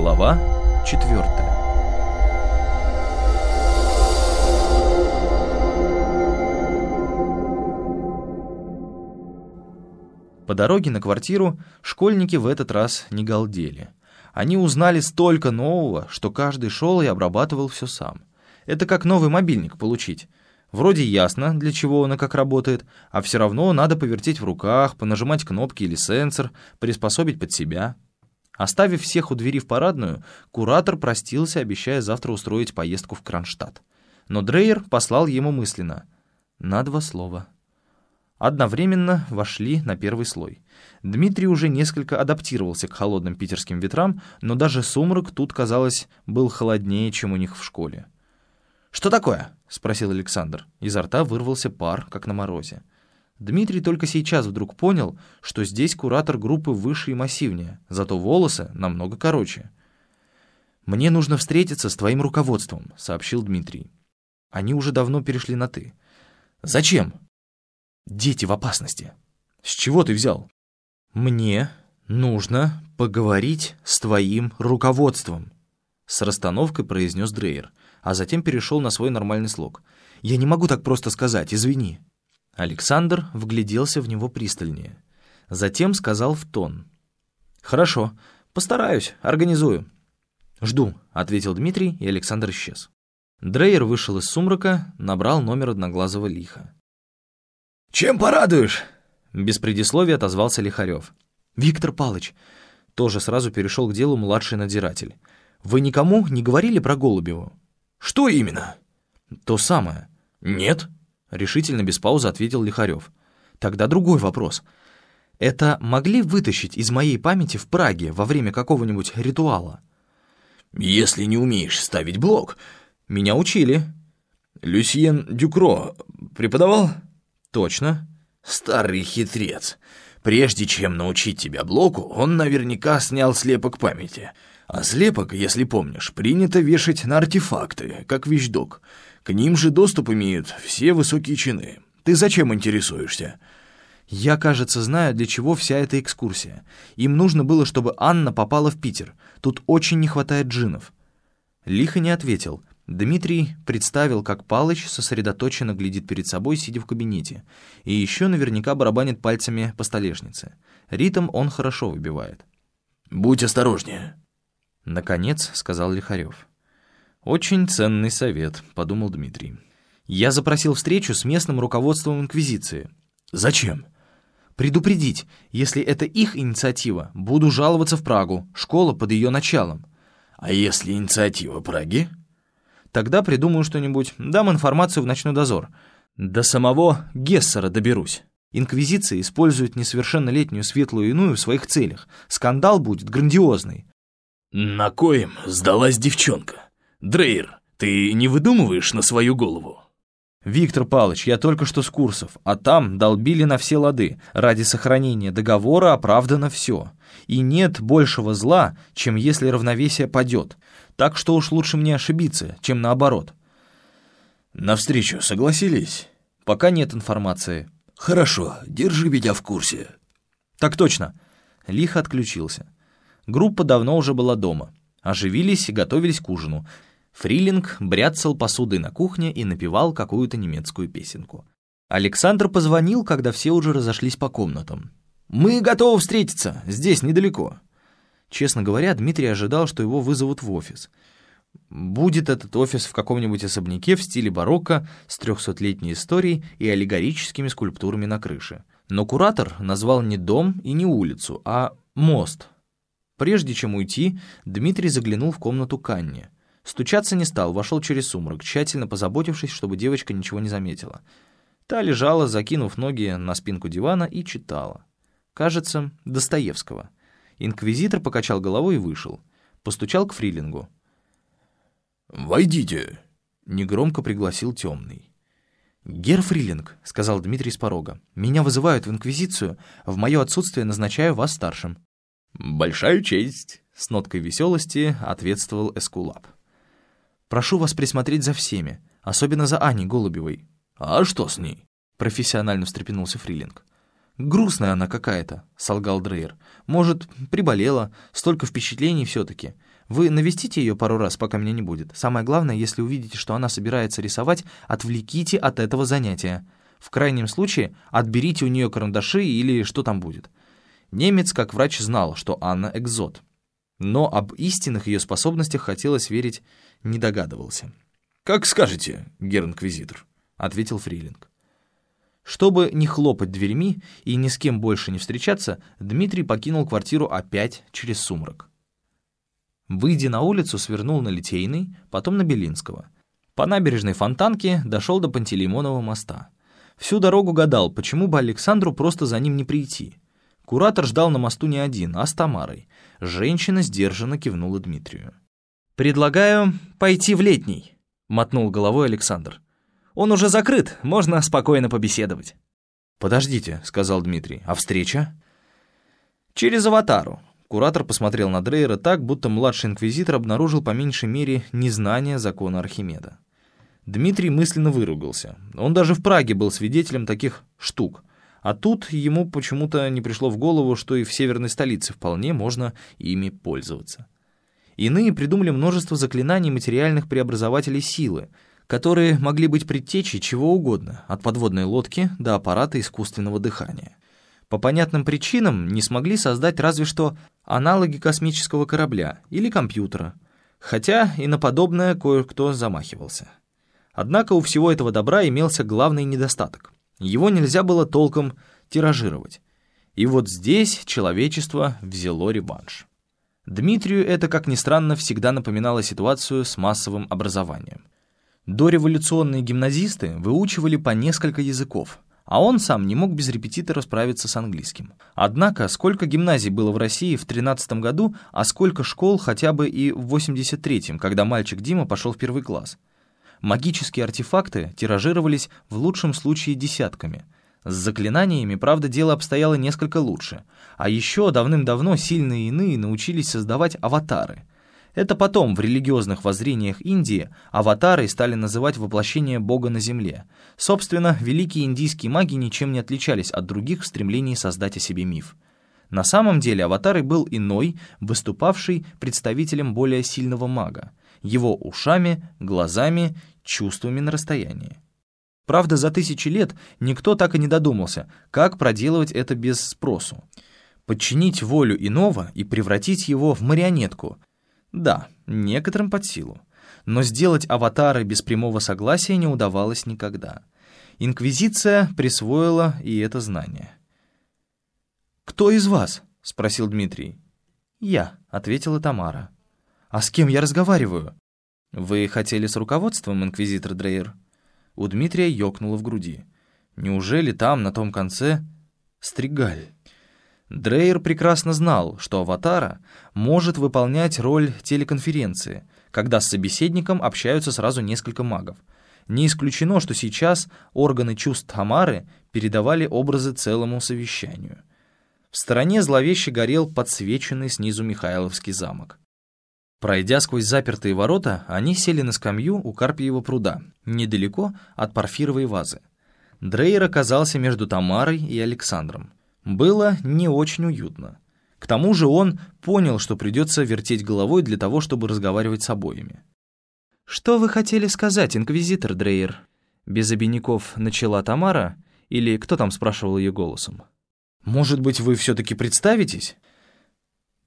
Глава четвертая. По дороге на квартиру школьники в этот раз не галдели. Они узнали столько нового, что каждый шел и обрабатывал все сам. Это как новый мобильник получить. Вроде ясно, для чего он и как работает, а все равно надо повертеть в руках, понажимать кнопки или сенсор, приспособить под себя. Оставив всех у двери в парадную, куратор простился, обещая завтра устроить поездку в Кронштадт. Но Дрейер послал ему мысленно «на два слова». Одновременно вошли на первый слой. Дмитрий уже несколько адаптировался к холодным питерским ветрам, но даже сумрак тут, казалось, был холоднее, чем у них в школе. «Что такое?» — спросил Александр. Изо рта вырвался пар, как на морозе. Дмитрий только сейчас вдруг понял, что здесь куратор группы выше и массивнее, зато волосы намного короче. «Мне нужно встретиться с твоим руководством», — сообщил Дмитрий. Они уже давно перешли на «ты». «Зачем?» «Дети в опасности». «С чего ты взял?» «Мне нужно поговорить с твоим руководством», — с расстановкой произнес Дрейер а затем перешел на свой нормальный слог. «Я не могу так просто сказать, извини». Александр вгляделся в него пристальнее. Затем сказал в тон. «Хорошо, постараюсь, организую». «Жду», — ответил Дмитрий, и Александр исчез. Дрейер вышел из сумрака, набрал номер одноглазого лиха. «Чем порадуешь?» Без предисловия отозвался Лихарев. «Виктор Палыч». Тоже сразу перешел к делу младший надзиратель. «Вы никому не говорили про Голубеву?» «Что именно?» «То самое». «Нет», — решительно без паузы ответил Лихарев. «Тогда другой вопрос. Это могли вытащить из моей памяти в Праге во время какого-нибудь ритуала?» «Если не умеешь ставить блок...» «Меня учили». «Люсьен Дюкро преподавал?» «Точно». «Старый хитрец. Прежде чем научить тебя блоку, он наверняка снял слепок памяти». А слепок, если помнишь, принято вешать на артефакты, как вещдок. К ним же доступ имеют все высокие чины. Ты зачем интересуешься?» «Я, кажется, знаю, для чего вся эта экскурсия. Им нужно было, чтобы Анна попала в Питер. Тут очень не хватает джинов». Лихо не ответил. Дмитрий представил, как Палыч сосредоточенно глядит перед собой, сидя в кабинете. И еще наверняка барабанит пальцами по столешнице. Ритм он хорошо выбивает. «Будь осторожнее», Наконец, сказал Лихарев. «Очень ценный совет», — подумал Дмитрий. «Я запросил встречу с местным руководством Инквизиции». «Зачем?» «Предупредить, если это их инициатива, буду жаловаться в Прагу, школа под ее началом». «А если инициатива Праги?» «Тогда придумаю что-нибудь, дам информацию в ночной дозор. До самого Гессера доберусь». Инквизиция использует несовершеннолетнюю светлую иную в своих целях. Скандал будет грандиозный. «На коем сдалась девчонка? Дрейер, ты не выдумываешь на свою голову?» «Виктор Палыч, я только что с курсов, а там долбили на все лады. Ради сохранения договора оправдано все. И нет большего зла, чем если равновесие падет. Так что уж лучше мне ошибиться, чем наоборот». «На встречу согласились?» «Пока нет информации». «Хорошо, держи меня в курсе». «Так точно». Лихо отключился. Группа давно уже была дома. Оживились и готовились к ужину. Фрилинг бряцал посудой на кухне и напевал какую-то немецкую песенку. Александр позвонил, когда все уже разошлись по комнатам. «Мы готовы встретиться, здесь недалеко». Честно говоря, Дмитрий ожидал, что его вызовут в офис. Будет этот офис в каком-нибудь особняке в стиле барокко с трехсотлетней историей и аллегорическими скульптурами на крыше. Но куратор назвал не дом и не улицу, а мост — Прежде чем уйти, Дмитрий заглянул в комнату Канни. Стучаться не стал, вошел через сумрак, тщательно позаботившись, чтобы девочка ничего не заметила. Та лежала, закинув ноги на спинку дивана и читала. Кажется, Достоевского. Инквизитор покачал головой и вышел. Постучал к фрилингу. «Войдите!» — негромко пригласил темный. «Гер Фрилинг», — сказал Дмитрий с порога, — «меня вызывают в Инквизицию, в мое отсутствие назначаю вас старшим». «Большая честь», — с ноткой веселости ответствовал Эскулап. «Прошу вас присмотреть за всеми, особенно за Аней Голубевой». «А что с ней?» — профессионально встрепенулся Фрилинг. «Грустная она какая-то», — солгал Дрейер. «Может, приболела, столько впечатлений все-таки. Вы навестите ее пару раз, пока меня не будет. Самое главное, если увидите, что она собирается рисовать, отвлеките от этого занятия. В крайнем случае, отберите у нее карандаши или что там будет. Немец, как врач, знал, что Анна экзот. Но об истинных ее способностях хотелось верить не догадывался. «Как скажете, герр-инквизитор», — ответил Фрилинг. Чтобы не хлопать дверьми и ни с кем больше не встречаться, Дмитрий покинул квартиру опять через сумрак. Выйдя на улицу, свернул на Литейный, потом на Белинского. По набережной Фонтанке дошел до Пантелеймонова моста. Всю дорогу гадал, почему бы Александру просто за ним не прийти. Куратор ждал на мосту не один, а с Тамарой. Женщина сдержанно кивнула Дмитрию. «Предлагаю пойти в летний», — мотнул головой Александр. Он уже закрыт, можно спокойно побеседовать». «Подождите», — сказал Дмитрий, — «а встреча?» «Через аватару». Куратор посмотрел на Дрейера так, будто младший инквизитор обнаружил по меньшей мере незнание закона Архимеда. Дмитрий мысленно выругался. Он даже в Праге был свидетелем таких штук. А тут ему почему-то не пришло в голову, что и в северной столице вполне можно ими пользоваться. Иные придумали множество заклинаний материальных преобразователей силы — которые могли быть предтечей чего угодно, от подводной лодки до аппарата искусственного дыхания. По понятным причинам не смогли создать разве что аналоги космического корабля или компьютера, хотя и на подобное кое-кто замахивался. Однако у всего этого добра имелся главный недостаток. Его нельзя было толком тиражировать. И вот здесь человечество взяло реванш. Дмитрию это, как ни странно, всегда напоминало ситуацию с массовым образованием. Дореволюционные гимназисты выучивали по несколько языков, а он сам не мог без репетитора справиться с английским. Однако, сколько гимназий было в России в 13 году, а сколько школ хотя бы и в 83-м, когда мальчик Дима пошел в первый класс? Магические артефакты тиражировались в лучшем случае десятками. С заклинаниями, правда, дело обстояло несколько лучше. А еще давным-давно сильные иные научились создавать аватары — это потом в религиозных воззрениях Индии аватарой стали называть воплощение Бога на земле. Собственно, великие индийские маги ничем не отличались от других в стремлении создать о себе миф. На самом деле аватарой был иной, выступавший представителем более сильного мага, его ушами, глазами, чувствами на расстоянии. Правда, за тысячи лет никто так и не додумался, как проделывать это без спросу. Подчинить волю иного и превратить его в марионетку, да, некоторым под силу. Но сделать аватары без прямого согласия не удавалось никогда. Инквизиция присвоила и это знание. «Кто из вас?» — спросил Дмитрий. «Я», — ответила Тамара. «А с кем я разговариваю?» «Вы хотели с руководством, инквизитор Дрейер?» У Дмитрия ёкнуло в груди. «Неужели там, на том конце, стригаль?» Дрейер прекрасно знал, что «Аватара» может выполнять роль телеконференции, когда с собеседником общаются сразу несколько магов. Не исключено, что сейчас органы чувств Тамары передавали образы целому совещанию. В стороне зловеще горел подсвеченный снизу Михайловский замок. Пройдя сквозь запертые ворота, они сели на скамью у Карпиева пруда, недалеко от парфировой вазы. Дрейер оказался между Тамарой и Александром. Было не очень уютно. К тому же он понял, что придется вертеть головой для того, чтобы разговаривать с обоими. «Что вы хотели сказать, инквизитор Дрейер?» Без обиняков начала Тамара, или кто там спрашивал ее голосом? «Может быть, вы все-таки представитесь?»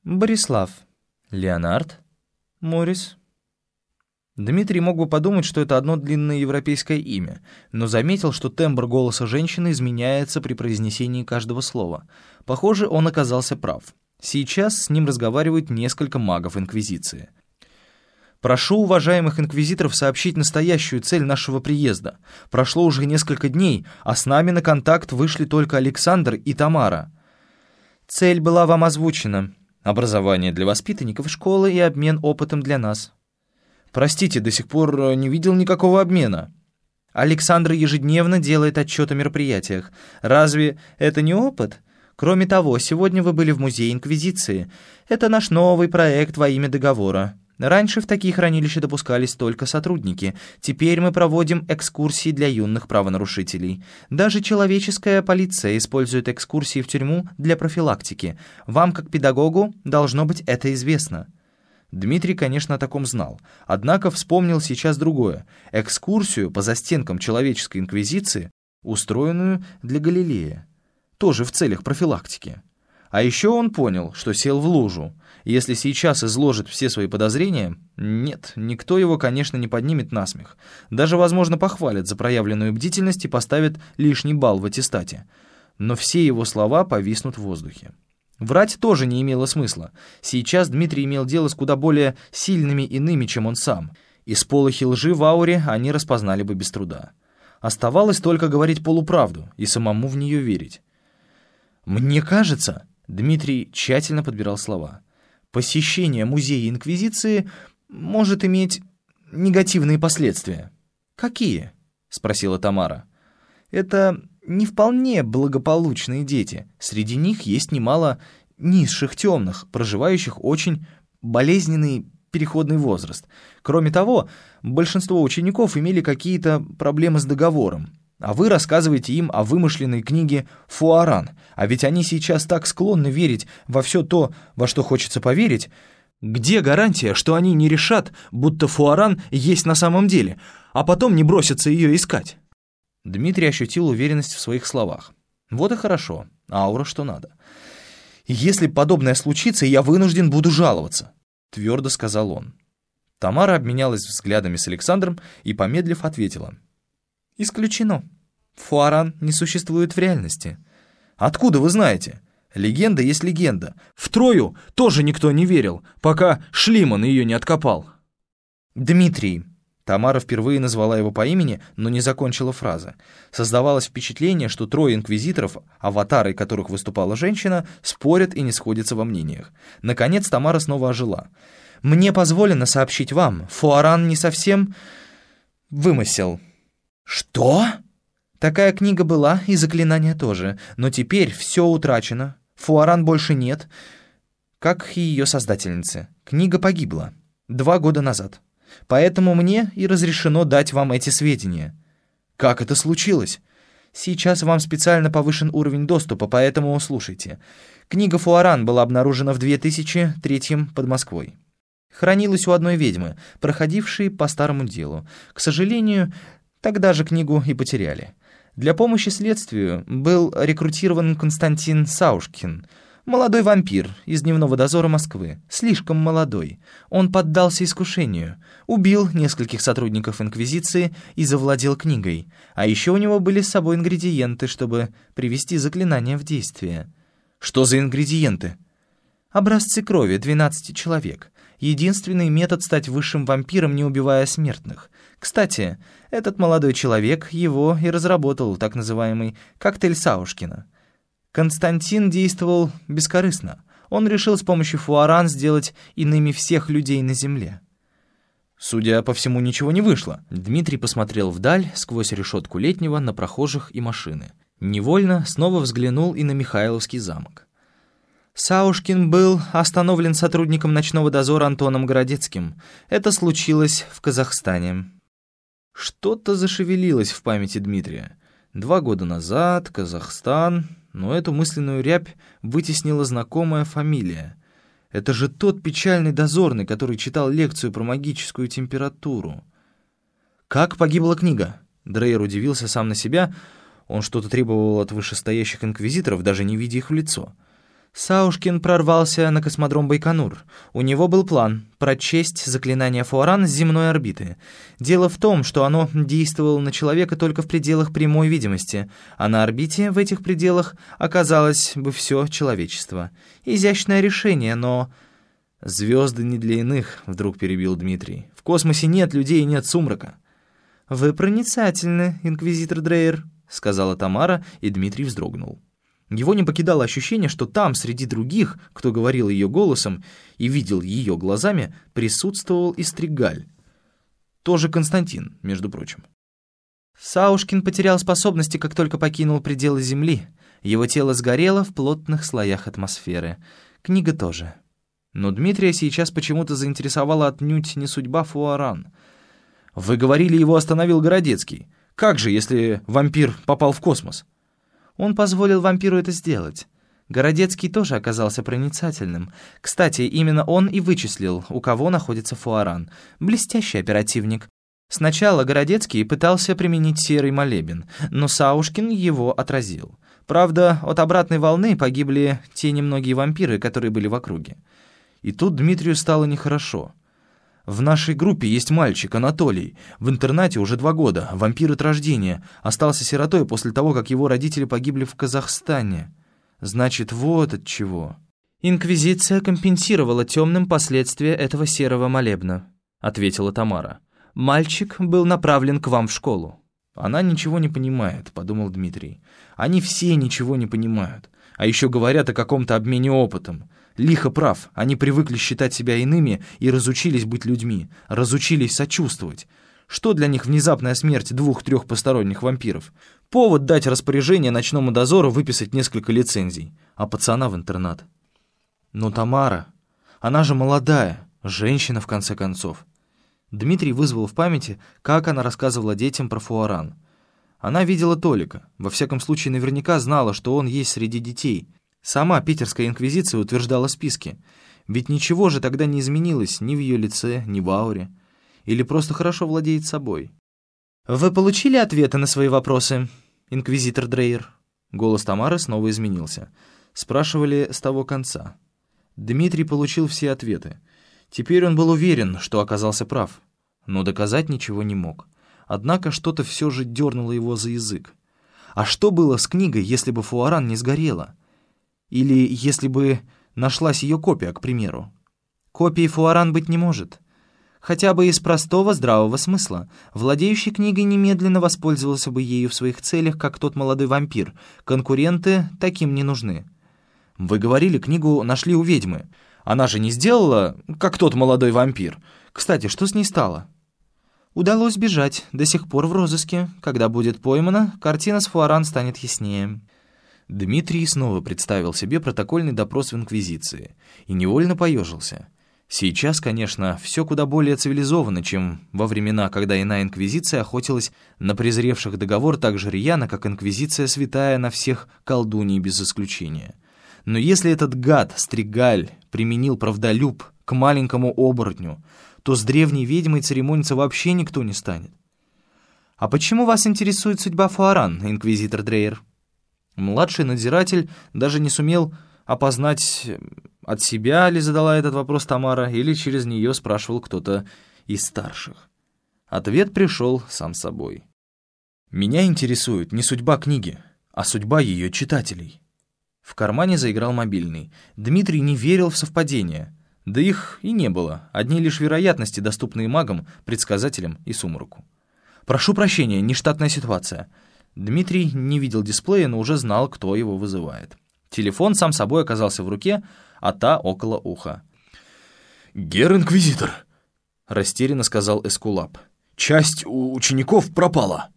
«Борислав». «Леонард?» «Морис». Дмитрий мог бы подумать, что это одно длинное европейское имя, но заметил, что тембр голоса женщины изменяется при произнесении каждого слова. Похоже, он оказался прав. Сейчас с ним разговаривают несколько магов Инквизиции. «Прошу уважаемых инквизиторов сообщить настоящую цель нашего приезда. Прошло уже несколько дней, а с нами на контакт вышли только Александр и Тамара». «Цель была вам озвучена. Образование для воспитанников школы и обмен опытом для нас». Простите, до сих пор э, не видел никакого обмена. Александр ежедневно делает отчет о мероприятиях. Разве это не опыт? Кроме того, сегодня вы были в Музее Инквизиции. Это наш новый проект во имя договора. Раньше в такие хранилища допускались только сотрудники. Теперь мы проводим экскурсии для юных правонарушителей. Даже человеческая полиция использует экскурсии в тюрьму для профилактики. Вам, как педагогу, должно быть это известно. Дмитрий, конечно, о таком знал, однако вспомнил сейчас другое — экскурсию по застенкам человеческой инквизиции, устроенную для Галилея, тоже в целях профилактики. А еще он понял, что сел в лужу. Если сейчас изложит все свои подозрения, нет, никто его, конечно, не поднимет на смех. Даже, возможно, похвалит за проявленную бдительность и поставит лишний балл в аттестате. Но все его слова повиснут в воздухе. Врать тоже не имело смысла. Сейчас Дмитрий имел дело с куда более сильными иными, чем он сам. Из полохи лжи в ауре они распознали бы без труда. Оставалось только говорить полуправду и самому в нее верить. «Мне кажется...» — Дмитрий тщательно подбирал слова. «Посещение музея Инквизиции может иметь негативные последствия». «Какие?» — спросила Тамара. «Это не вполне благополучные дети. Среди них есть немало низших темных, проживающих очень болезненный переходный возраст. Кроме того, большинство учеников имели какие-то проблемы с договором. А вы рассказываете им о вымышленной книге «Фуаран», а ведь они сейчас так склонны верить во все то, во что хочется поверить. Где гарантия, что они не решат, будто Фуаран есть на самом деле, а потом не бросятся ее искать? Дмитрий ощутил уверенность в своих словах. Вот и хорошо, аура что надо. «Если подобное случится, я вынужден буду жаловаться», — твердо сказал он. Тамара обменялась взглядами с Александром и, помедлив, ответила. «Исключено. Фуаран не существует в реальности». «Откуда вы знаете?» «Легенда есть легенда. В Трою тоже никто не верил, пока Шлиман ее не откопал». «Дмитрий», Тамара впервые назвала его по имени, но не закончила фразы. Создавалось впечатление, что трое инквизиторов, аватарой которых выступала женщина, спорят и не сходятся во мнениях. Наконец Тамара снова ожила. «Мне позволено сообщить вам, Фуаран не совсем вымысел». «Что?» Такая книга была, и заклинание тоже, но теперь все утрачено. Фуаран больше нет, как и ее создательницы. Книга погибла. Два года назад. Поэтому мне и разрешено дать вам эти сведения. Как это случилось? Сейчас вам специально повышен уровень доступа, поэтому слушайте. Книга Фуаран была обнаружена в 2003 под Москвой. Хранилась у одной ведьмы, проходившей по старому делу. К сожалению, тогда же книгу и потеряли. Для помощи следствию был рекрутирован Константин Саушкин — Молодой вампир из дневного дозора Москвы. Слишком молодой. Он поддался искушению, убил нескольких сотрудников Инквизиции и завладел книгой. А еще у него были с собой ингредиенты, чтобы привести заклинание в действие. Что за ингредиенты? Образцы крови 12 человек. Единственный метод стать высшим вампиром, не убивая смертных. Кстати, этот молодой человек его и разработал, так называемый коктейль Саушкина. Константин действовал бескорыстно. Он решил с помощью фуаран сделать иными всех людей на земле. Судя по всему, ничего не вышло. Дмитрий посмотрел вдаль, сквозь решетку летнего, на прохожих и машины. Невольно снова взглянул и на Михайловский замок. Саушкин был остановлен сотрудником ночного дозора Антоном Городецким. Это случилось в Казахстане. Что-то зашевелилось в памяти Дмитрия. Два года назад, Казахстан, но эту мысленную рябь вытеснила знакомая фамилия. Это же тот печальный дозорный, который читал лекцию про магическую температуру. «Как погибла книга?» Дрейер удивился сам на себя. Он что-то требовал от вышестоящих инквизиторов, даже не видя их в лицо. Саушкин прорвался на космодром Байконур. У него был план — прочесть заклинание Фуаран с земной орбиты. Дело в том, что оно действовало на человека только в пределах прямой видимости, а на орбите в этих пределах оказалось бы все человечество. Изящное решение, но... «Звезды не для иных», — вдруг перебил Дмитрий. «В космосе нет людей и нет сумрака». «Вы проницательны, инквизитор Дрейер», — сказала Тамара, и Дмитрий вздрогнул. Его не покидало ощущение, что там, среди других, кто говорил ее голосом и видел ее глазами, присутствовал и Стригаль. Тоже Константин, между прочим. Саушкин потерял способности, как только покинул пределы Земли. Его тело сгорело в плотных слоях атмосферы. Книга тоже. Но Дмитрия сейчас почему-то заинтересовала отнюдь не судьба Фуаран. «Вы говорили, его остановил Городецкий. Как же, если вампир попал в космос?» Он позволил вампиру это сделать. Городецкий тоже оказался проницательным. Кстати, именно он и вычислил, у кого находится Фуаран. Блестящий оперативник. Сначала Городецкий пытался применить серый молебен, но Саушкин его отразил. Правда, от обратной волны погибли те немногие вампиры, которые были в округе. И тут Дмитрию стало нехорошо. В нашей группе есть мальчик, Анатолий. В интернате уже два года, вампир от рождения. Остался сиротой после того, как его родители погибли в Казахстане. Значит, вот от чего. «Инквизиция компенсировала темным последствия этого серого молебна», — ответила Тамара. «Мальчик был направлен к вам в школу». «Она ничего не понимает», — подумал Дмитрий. «Они все ничего не понимают. А еще говорят о каком-то обмене опытом. Лихо прав, они привыкли считать себя иными и разучились быть людьми, разучились сочувствовать. Что для них внезапная смерть двух-трех посторонних вампиров? Повод дать распоряжение ночному дозору выписать несколько лицензий, а пацана в интернат. Но Тамара, она же молодая, женщина в конце концов. Дмитрий вызвал в памяти, как она рассказывала детям про фуаран. Она видела Толика, во всяком случае наверняка знала, что он есть среди детей — Сама питерская инквизиция утверждала списки. Ведь ничего же тогда не изменилось ни в ее лице, ни в ауре. Или просто хорошо владеет собой. «Вы получили ответы на свои вопросы, инквизитор Дрейер?» Голос Тамары снова изменился. Спрашивали с того конца. Дмитрий получил все ответы. Теперь он был уверен, что оказался прав. Но доказать ничего не мог. Однако что-то все же дернуло его за язык. А что было с книгой, если бы Фуаран не сгорела? Или если бы нашлась ее копия, к примеру. Копии Фуаран быть не может. Хотя бы из простого здравого смысла. Владеющий книгой немедленно воспользовался бы ею в своих целях, как тот молодой вампир. Конкуренты таким не нужны. Вы говорили, книгу нашли у ведьмы. Она же не сделала, как тот молодой вампир. Кстати, что с ней стало? Удалось бежать, до сих пор в розыске. Когда будет поймана, картина с Фуаран станет яснее. Дмитрий снова представил себе протокольный допрос в Инквизиции и невольно поежился. Сейчас, конечно, все куда более цивилизованно, чем во времена, когда иная Инквизиция охотилась на презревших договор так же рьяно, как Инквизиция святая на всех колдуней без исключения. Но если этот гад, Стригаль, применил правдолюб к маленькому оборотню, то с древней ведьмой церемониться вообще никто не станет. «А почему вас интересует судьба Фуаран, инквизитор Дрейер?» Младший надзиратель даже не сумел опознать, от себя ли задала этот вопрос Тамара, или через нее спрашивал кто-то из старших. Ответ пришел сам собой. «Меня интересует не судьба книги, а судьба ее читателей». В кармане заиграл мобильный. Дмитрий не верил в совпадения. Да их и не было, одни лишь вероятности, доступные магам, предсказателям и сумраку. «Прошу прощения, нештатная ситуация. Дмитрий не видел дисплея, но уже знал, кто его вызывает. Телефон сам собой оказался в руке, а та около уха. «Гер-инквизитор», — растерянно сказал Эскулап. «Часть учеников пропала».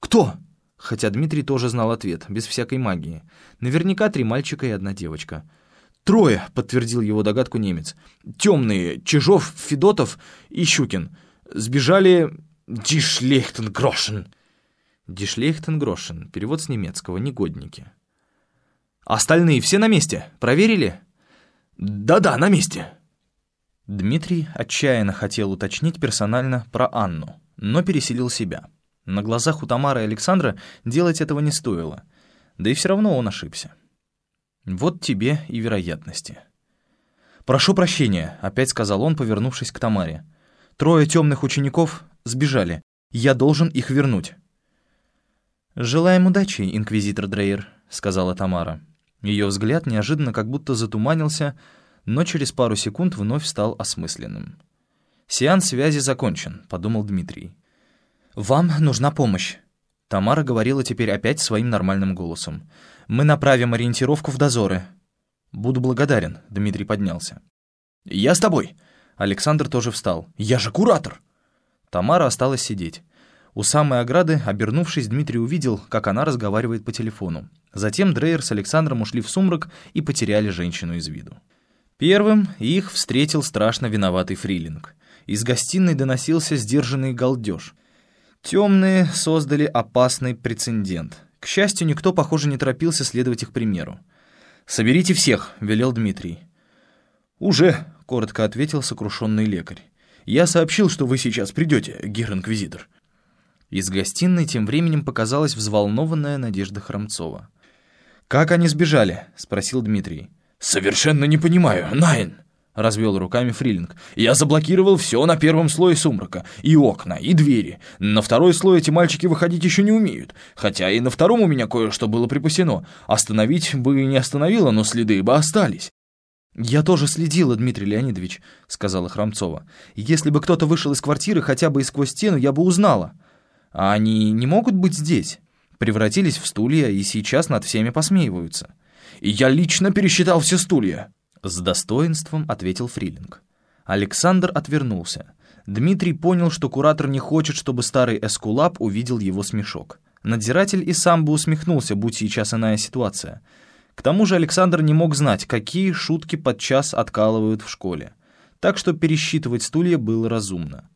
«Кто?» Хотя Дмитрий тоже знал ответ, без всякой магии. Наверняка три мальчика и одна девочка. «Трое», — подтвердил его догадку немец. «Темные, Чижов, Федотов и Щукин. Сбежали Дишлехтенгрошен». Дишлейхтенгрошен, перевод с немецкого, негодники. «Остальные все на месте? Проверили?» «Да-да, на месте». Дмитрий отчаянно хотел уточнить персонально про Анну, но пересилил себя. На глазах у Тамары и Александра делать этого не стоило, да и все равно он ошибся. Вот тебе и вероятности. «Прошу прощения», — опять сказал он, повернувшись к Тамаре. «Трое темных учеников сбежали. Я должен их вернуть». «Желаем удачи, инквизитор Дрейер», — сказала Тамара. Ее взгляд неожиданно как будто затуманился, но через пару секунд вновь стал осмысленным. «Сеанс связи закончен», — подумал Дмитрий. «Вам нужна помощь», — Тамара говорила теперь опять своим нормальным голосом. «Мы направим ориентировку в дозоры». «Буду благодарен», — Дмитрий поднялся. «Я с тобой». Александр тоже встал. «Я же куратор». Тамара осталась сидеть. У самой ограды, обернувшись, Дмитрий увидел, как она разговаривает по телефону. Затем Дрейер с Александром ушли в сумрак и потеряли женщину из виду. Первым их встретил страшно виноватый фрилинг. Из гостиной доносился сдержанный галдеж. Темные создали опасный прецедент. К счастью, никто, похоже, не торопился следовать их примеру. «Соберите всех», — велел Дмитрий. «Уже», — коротко ответил сокрушенный лекарь. «Я сообщил, что вы сейчас придете, гир-инквизитор». Из гостиной тем временем показалась взволнованная Надежда Хромцова. «Как они сбежали?» — спросил Дмитрий. «Совершенно не понимаю, Найн!» — развел руками Фрилинг. «Я заблокировал все на первом слое сумрака. И окна, и двери. На второй слой эти мальчики выходить еще не умеют. Хотя и на втором у меня кое-что было припасено. Остановить бы не остановило, но следы бы остались. «Я тоже следила, Дмитрий Леонидович», — сказала Хромцова. «Если бы кто-то вышел из квартиры хотя бы и сквозь стену, я бы узнала. А они не могут быть здесь. Превратились в стулья и сейчас над всеми посмеиваются». «И я лично пересчитал все стулья», — с достоинством ответил Фрилинг. Александр отвернулся. Дмитрий понял, что куратор не хочет, чтобы старый эскулап увидел его смешок. Надзиратель и сам бы усмехнулся, будь сейчас иная ситуация — к тому же Александр не мог знать, какие шутки подчас откалывают в школе. Так что пересчитывать стулья было разумно.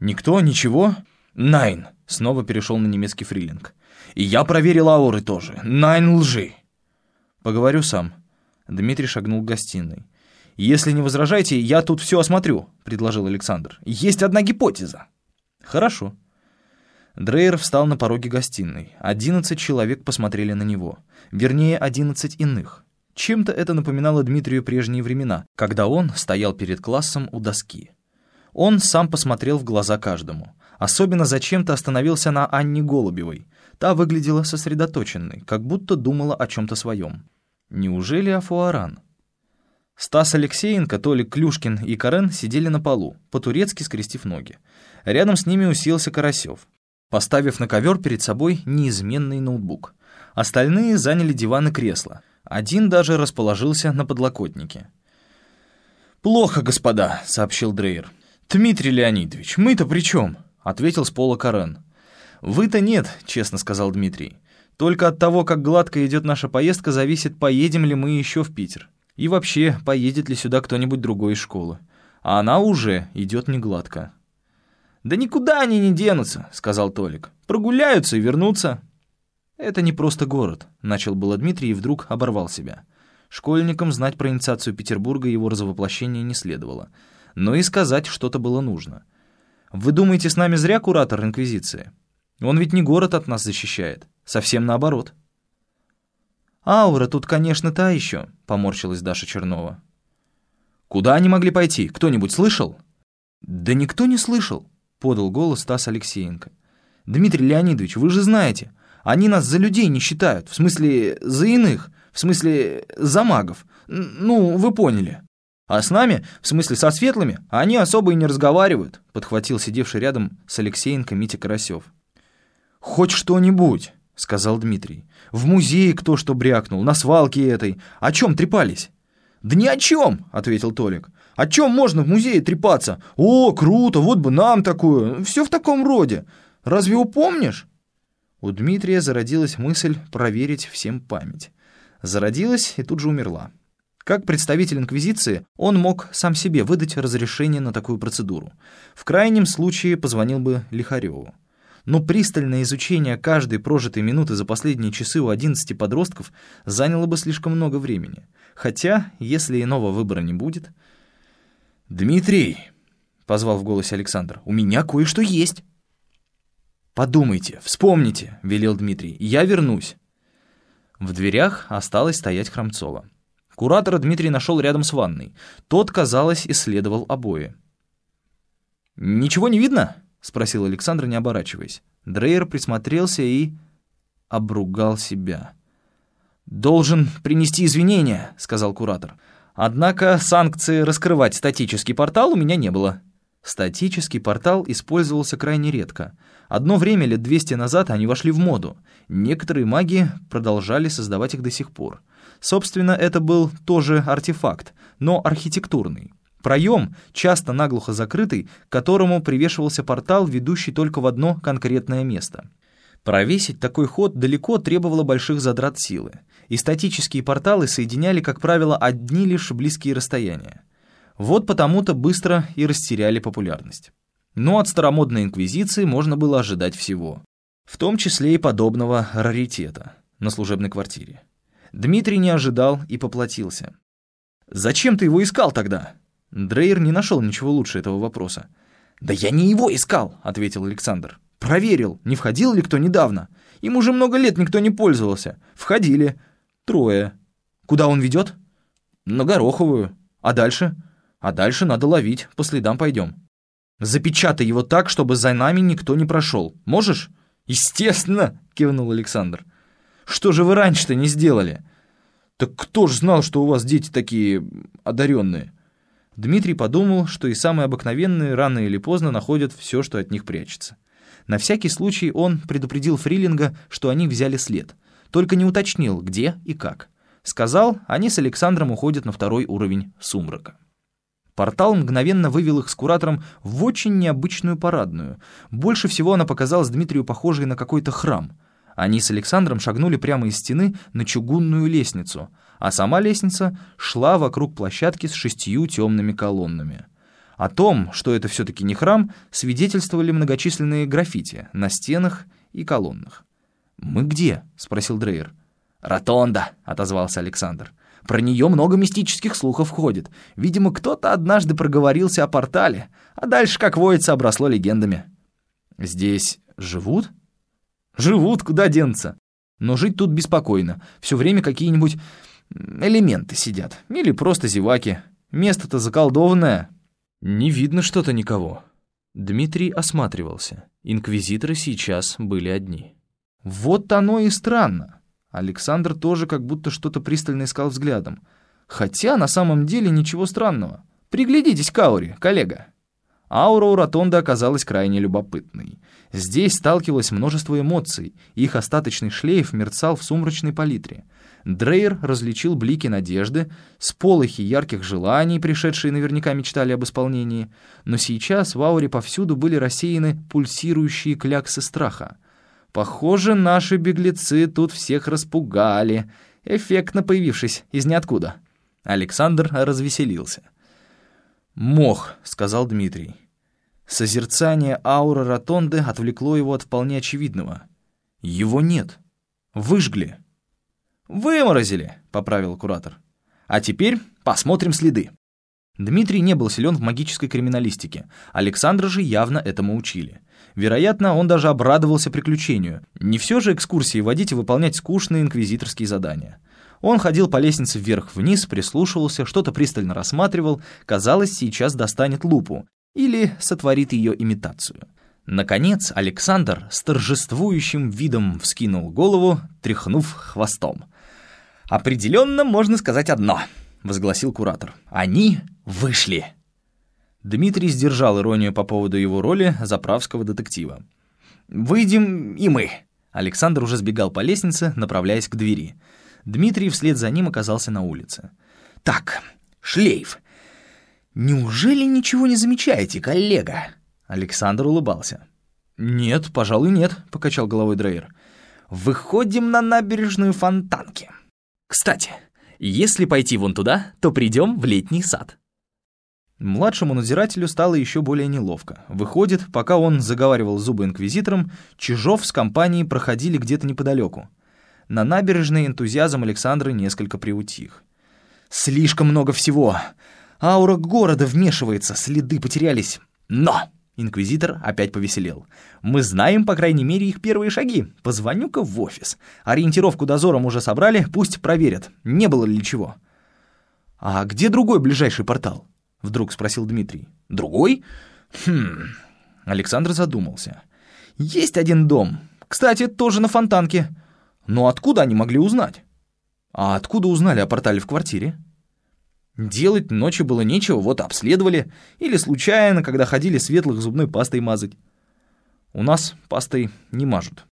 «Никто? Ничего?» «Найн!» — снова перешел на немецкий фрилинг. «И я проверил ауры тоже. Найн лжи!» «Поговорю сам». Дмитрий шагнул к гостиной. «Если не возражаете, я тут все осмотрю», — предложил Александр. «Есть одна гипотеза». «Хорошо». Дрейер встал на пороге гостиной. Одиннадцать человек посмотрели на него. Вернее, одиннадцать иных. Чем-то это напоминало Дмитрию прежние времена, когда он стоял перед классом у доски. Он сам посмотрел в глаза каждому. Особенно зачем-то остановился на Анне Голубевой. Та выглядела сосредоточенной, как будто думала о чем-то своем. Неужели Афуаран? Стас Алексеенко, Толик Клюшкин и Карен сидели на полу, по-турецки скрестив ноги. Рядом с ними уселся Карасев поставив на ковер перед собой неизменный ноутбук. Остальные заняли диван и кресло. Один даже расположился на подлокотнике. «Плохо, господа», — сообщил Дрейер. «Дмитрий Леонидович, мы-то при чем?» — ответил с пола Карен. «Вы-то нет», — честно сказал Дмитрий. «Только от того, как гладко идет наша поездка, зависит, поедем ли мы еще в Питер. И вообще, поедет ли сюда кто-нибудь другой из школы. А она уже идет не гладко. «Да никуда они не денутся», — сказал Толик. «Прогуляются и вернутся». «Это не просто город», — начал было Дмитрий и вдруг оборвал себя. Школьникам знать про инициацию Петербурга и его развоплощение не следовало. Но и сказать что-то было нужно. «Вы думаете, с нами зря куратор Инквизиции? Он ведь не город от нас защищает. Совсем наоборот». «Аура тут, конечно, та еще», — поморщилась Даша Чернова. «Куда они могли пойти? Кто-нибудь слышал?» «Да никто не слышал», — подал голос Стас Алексеенко. «Дмитрий Леонидович, вы же знаете, они нас за людей не считают, в смысле, за иных, в смысле, за магов. Ну, вы поняли. А с нами, в смысле, со светлыми, они особо и не разговаривают», — подхватил сидевший рядом с Алексеенко Митя Карасев. «Хоть что-нибудь», — сказал Дмитрий. «В музее кто что брякнул, на свалке этой. О чем трепались?» «Да ни о чем», — ответил Толик. О чем можно в музее трепаться? О, круто, вот бы нам такую. Все в таком роде. Разве упомнишь? У Дмитрия зародилась мысль проверить всем память. Зародилась и тут же умерла. Как представитель Инквизиции, он мог сам себе выдать разрешение на такую процедуру. В крайнем случае позвонил бы Лихареву. Но пристальное изучение каждой прожитой минуты за последние часы у 11 подростков заняло бы слишком много времени. Хотя, если иного выбора не будет, «Дмитрий!» — позвал в голосе Александр. «У меня кое-что есть!» «Подумайте, вспомните!» — велел Дмитрий. «Я вернусь!» В дверях осталось стоять Хромцова. Куратора Дмитрий нашел рядом с ванной. Тот, казалось, исследовал обои. «Ничего не видно?» — спросил Александр, не оборачиваясь. Дрейер присмотрелся и... обругал себя. «Должен принести извинения», — сказал куратор. Однако санкции раскрывать статический портал у меня не было. Статический портал использовался крайне редко. Одно время, лет 200 назад, они вошли в моду. Некоторые маги продолжали создавать их до сих пор. Собственно, это был тоже артефакт, но архитектурный. Проем, часто наглухо закрытый, к которому привешивался портал, ведущий только в одно конкретное место. Провесить такой ход далеко требовало больших затрат силы и статические порталы соединяли, как правило, одни лишь близкие расстояния. Вот потому-то быстро и растеряли популярность. Но от старомодной инквизиции можно было ожидать всего. В том числе и подобного раритета на служебной квартире. Дмитрий не ожидал и поплатился. «Зачем ты его искал тогда?» Дрейер не нашел ничего лучше этого вопроса. «Да я не его искал», — ответил Александр. «Проверил, не входил ли кто недавно. Им уже много лет никто не пользовался. Входили. Трое. Куда он ведет?» «На Гороховую. А дальше?» «А дальше надо ловить, по следам пойдем». «Запечатай его так, чтобы за нами никто не прошел. Можешь?» «Естественно!» — кивнул Александр. «Что же вы раньше-то не сделали?» «Так кто ж знал, что у вас дети такие одаренные?» Дмитрий подумал, что и самые обыкновенные рано или поздно находят все, что от них прячется. На всякий случай он предупредил Фрилинга, что они взяли след, только не уточнил, где и как. Сказал, они с Александром уходят на второй уровень сумрака. Портал мгновенно вывел их с куратором в очень необычную парадную. Больше всего она показалась Дмитрию похожей на какой-то храм. Они с Александром шагнули прямо из стены на чугунную лестницу, а сама лестница шла вокруг площадки с шестью темными колоннами. О том, что это все-таки не храм, свидетельствовали многочисленные граффити на стенах и колоннах. «Мы где?» — спросил Дрейер. «Ротонда», — отозвался Александр. Про нее много мистических слухов ходит. Видимо, кто-то однажды проговорился о портале, а дальше, как водится, обросло легендами. Здесь живут? Живут, куда денутся. Но жить тут беспокойно. Все время какие-нибудь элементы сидят. Или просто зеваки. Место-то заколдованное. Не видно что-то никого. Дмитрий осматривался. Инквизиторы сейчас были одни. Вот оно и странно. Александр тоже как будто что-то пристально искал взглядом. Хотя на самом деле ничего странного. Приглядитесь к ауре, коллега. Аура у Ротонда оказалась крайне любопытной. Здесь сталкивалось множество эмоций, их остаточный шлейф мерцал в сумрачной палитре. Дрейер различил блики надежды, сполохи ярких желаний, пришедшие наверняка мечтали об исполнении, но сейчас в ауре повсюду были рассеяны пульсирующие кляксы страха. Похоже, наши беглецы тут всех распугали, эффектно появившись из ниоткуда. Александр развеселился. «Мох», — сказал Дмитрий. Созерцание ауры ротонды отвлекло его от вполне очевидного. Его нет. Выжгли. «Выморозили», — поправил куратор. «А теперь посмотрим следы». Дмитрий не был силен в магической криминалистике, Александра же явно этому учили. Вероятно, он даже обрадовался приключению. Не все же экскурсии водить и выполнять скучные инквизиторские задания. Он ходил по лестнице вверх-вниз, прислушивался, что-то пристально рассматривал, казалось, сейчас достанет лупу или сотворит ее имитацию. Наконец Александр с торжествующим видом вскинул голову, тряхнув хвостом. «Определенно можно сказать одно», — возгласил куратор. «Они вышли». Дмитрий сдержал иронию по поводу его роли заправского детектива. «Выйдем и мы». Александр уже сбегал по лестнице, направляясь к двери. Дмитрий вслед за ним оказался на улице. «Так, шлейф. Неужели ничего не замечаете, коллега?» Александр улыбался. «Нет, пожалуй, нет», — покачал головой Дрейер. «Выходим на набережную Фонтанки. Кстати, если пойти вон туда, то придем в летний сад». Младшему надзирателю стало еще более неловко. Выходит, пока он заговаривал зубы инквизитором, Чижов с компанией проходили где-то неподалеку. На набережной энтузиазм Александра несколько приутих. «Слишком много всего! Аура города вмешивается, следы потерялись. Но!» Инквизитор опять повеселел. «Мы знаем, по крайней мере, их первые шаги. Позвоню-ка в офис. Ориентировку дозором уже собрали, пусть проверят, не было ли чего». «А где другой ближайший портал?» — вдруг спросил Дмитрий. «Другой? Хм...» Александр задумался. «Есть один дом. Кстати, тоже на фонтанке. Но откуда они могли узнать?» «А откуда узнали о портале в квартире?» Делать ночью было нечего, вот обследовали. Или случайно, когда ходили светлых зубной пастой мазать. У нас пастой не мажут.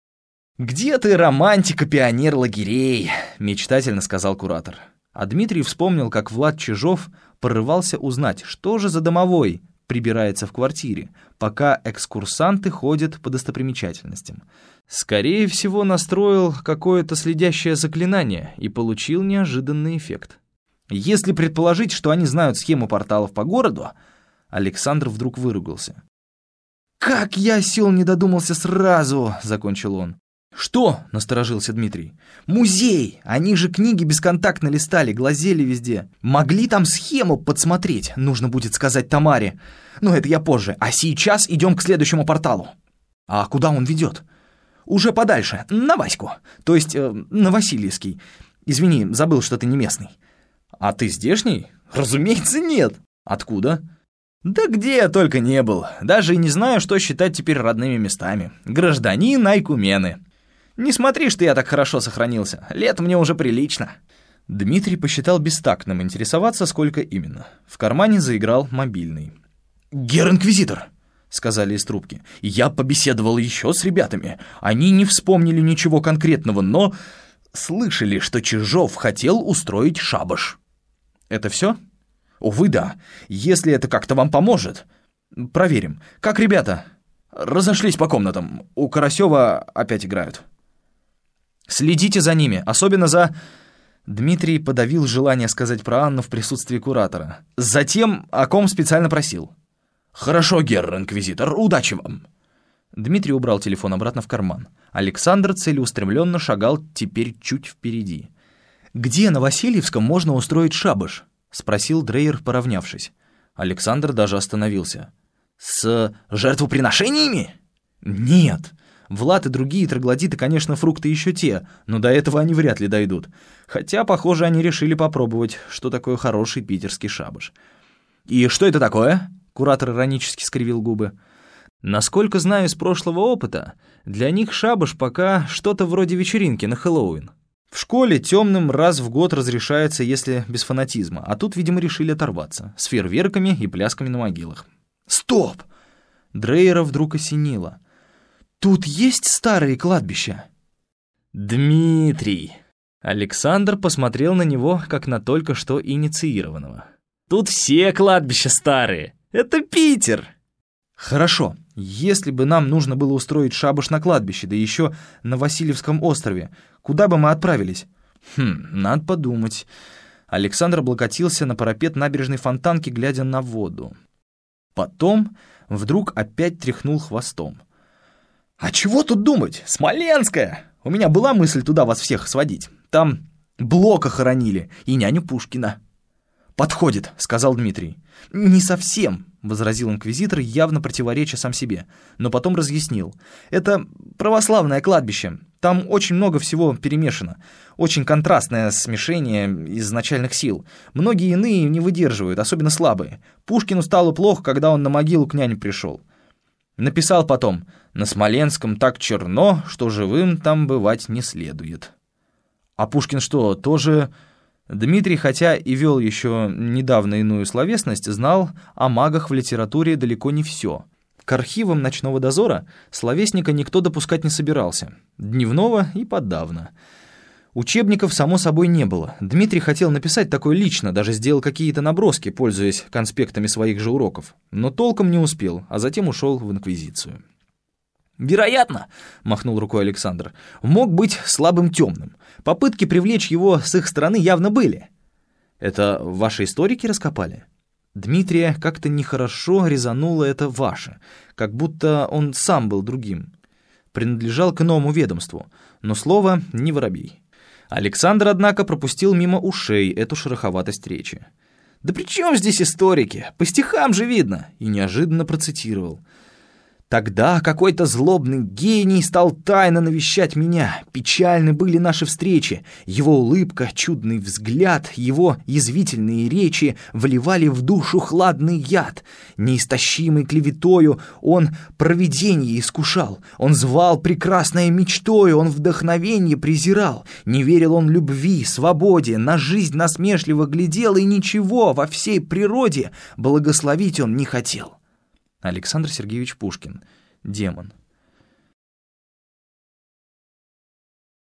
«Где ты, романтика, пионер лагерей?» — мечтательно сказал куратор. А Дмитрий вспомнил, как Влад Чижов порывался узнать, что же за домовой прибирается в квартире, пока экскурсанты ходят по достопримечательностям. Скорее всего, настроил какое-то следящее заклинание и получил неожиданный эффект. Если предположить, что они знают схему порталов по городу, Александр вдруг выругался. «Как я сел не додумался сразу!» — закончил он. «Что?» — насторожился Дмитрий. «Музей! Они же книги бесконтактно листали, глазели везде. Могли там схему подсмотреть, нужно будет сказать Тамаре. Но это я позже. А сейчас идем к следующему порталу». «А куда он ведет?» «Уже подальше, на Ваську. То есть э, на Васильевский. Извини, забыл, что ты не местный». «А ты здешний?» «Разумеется, нет». «Откуда?» «Да где я только не был. Даже и не знаю, что считать теперь родными местами. Гражданин Айкумены». Не смотри, что я так хорошо сохранился. Лет мне уже прилично». Дмитрий посчитал бестактным интересоваться, сколько именно. В кармане заиграл мобильный. «Гер-инквизитор!» — сказали из трубки. «Я побеседовал еще с ребятами. Они не вспомнили ничего конкретного, но слышали, что Чижов хотел устроить шабаш». «Это все?» «Увы, да. Если это как-то вам поможет. Проверим. Как ребята?» «Разошлись по комнатам. У Карасева опять играют». Следите за ними, особенно за...» Дмитрий подавил желание сказать про Анну в присутствии куратора. «Затем, о ком специально просил». «Хорошо, герр-инквизитор, удачи вам!» Дмитрий убрал телефон обратно в карман. Александр целеустремленно шагал теперь чуть впереди. «Где на Васильевском можно устроить шабаш?» — спросил Дрейер, поравнявшись. Александр даже остановился. «С жертвоприношениями?» «Нет, Влад и другие троглодиты, конечно, фрукты еще те, но до этого они вряд ли дойдут. Хотя, похоже, они решили попробовать, что такое хороший питерский шабаш. «И что это такое?» — куратор иронически скривил губы. «Насколько знаю из прошлого опыта, для них шабаш пока что-то вроде вечеринки на Хэллоуин. В школе темным раз в год разрешается, если без фанатизма, а тут, видимо, решили оторваться, с фейерверками и плясками на могилах». «Стоп!» Дрейера вдруг осенило. Тут есть старые кладбища?» «Дмитрий!» Александр посмотрел на него, как на только что инициированного. «Тут все кладбища старые! Это Питер!» «Хорошо, если бы нам нужно было устроить шабаш на кладбище, да еще на Васильевском острове, куда бы мы отправились?» «Хм, надо подумать». Александр облокотился на парапет набережной фонтанки, глядя на воду. Потом вдруг опять тряхнул хвостом. «А чего тут думать? Смоленская! У меня была мысль туда вас всех сводить. Там Блока хоронили и няню Пушкина». «Подходит», — сказал Дмитрий. «Не совсем», — возразил инквизитор, явно противореча сам себе, но потом разъяснил. «Это православное кладбище. Там очень много всего перемешано. Очень контрастное смешение изначальных сил. Многие иные не выдерживают, особенно слабые. Пушкину стало плохо, когда он на могилу к няне пришел. Написал потом «На Смоленском так черно, что живым там бывать не следует». А Пушкин что, тоже... Дмитрий, хотя и вел еще недавно иную словесность, знал о магах в литературе далеко не все. К архивам «Ночного дозора» словесника никто допускать не собирался. Дневного и подавно. Учебников, само собой, не было. Дмитрий хотел написать такое лично, даже сделал какие-то наброски, пользуясь конспектами своих же уроков. Но толком не успел, а затем ушел в Инквизицию. «Вероятно», — махнул рукой Александр, — «мог быть слабым темным. Попытки привлечь его с их стороны явно были». «Это ваши историки раскопали?» Дмитрия как-то нехорошо резануло это «ваше», как будто он сам был другим. Принадлежал к новому ведомству, но слово «не воробей». Александр, однако, пропустил мимо ушей эту шероховатость речи. «Да при чем здесь историки? По стихам же видно!» И неожиданно процитировал – Тогда какой-то злобный гений стал тайно навещать меня. Печальны были наши встречи. Его улыбка, чудный взгляд, его язвительные речи вливали в душу хладный яд. Неистощимой клеветою он провидение искушал. Он звал прекрасной мечтою, он вдохновение презирал. Не верил он любви, свободе, на жизнь насмешливо глядел, и ничего во всей природе благословить он не хотел. Александр Сергеевич Пушкин. Демон.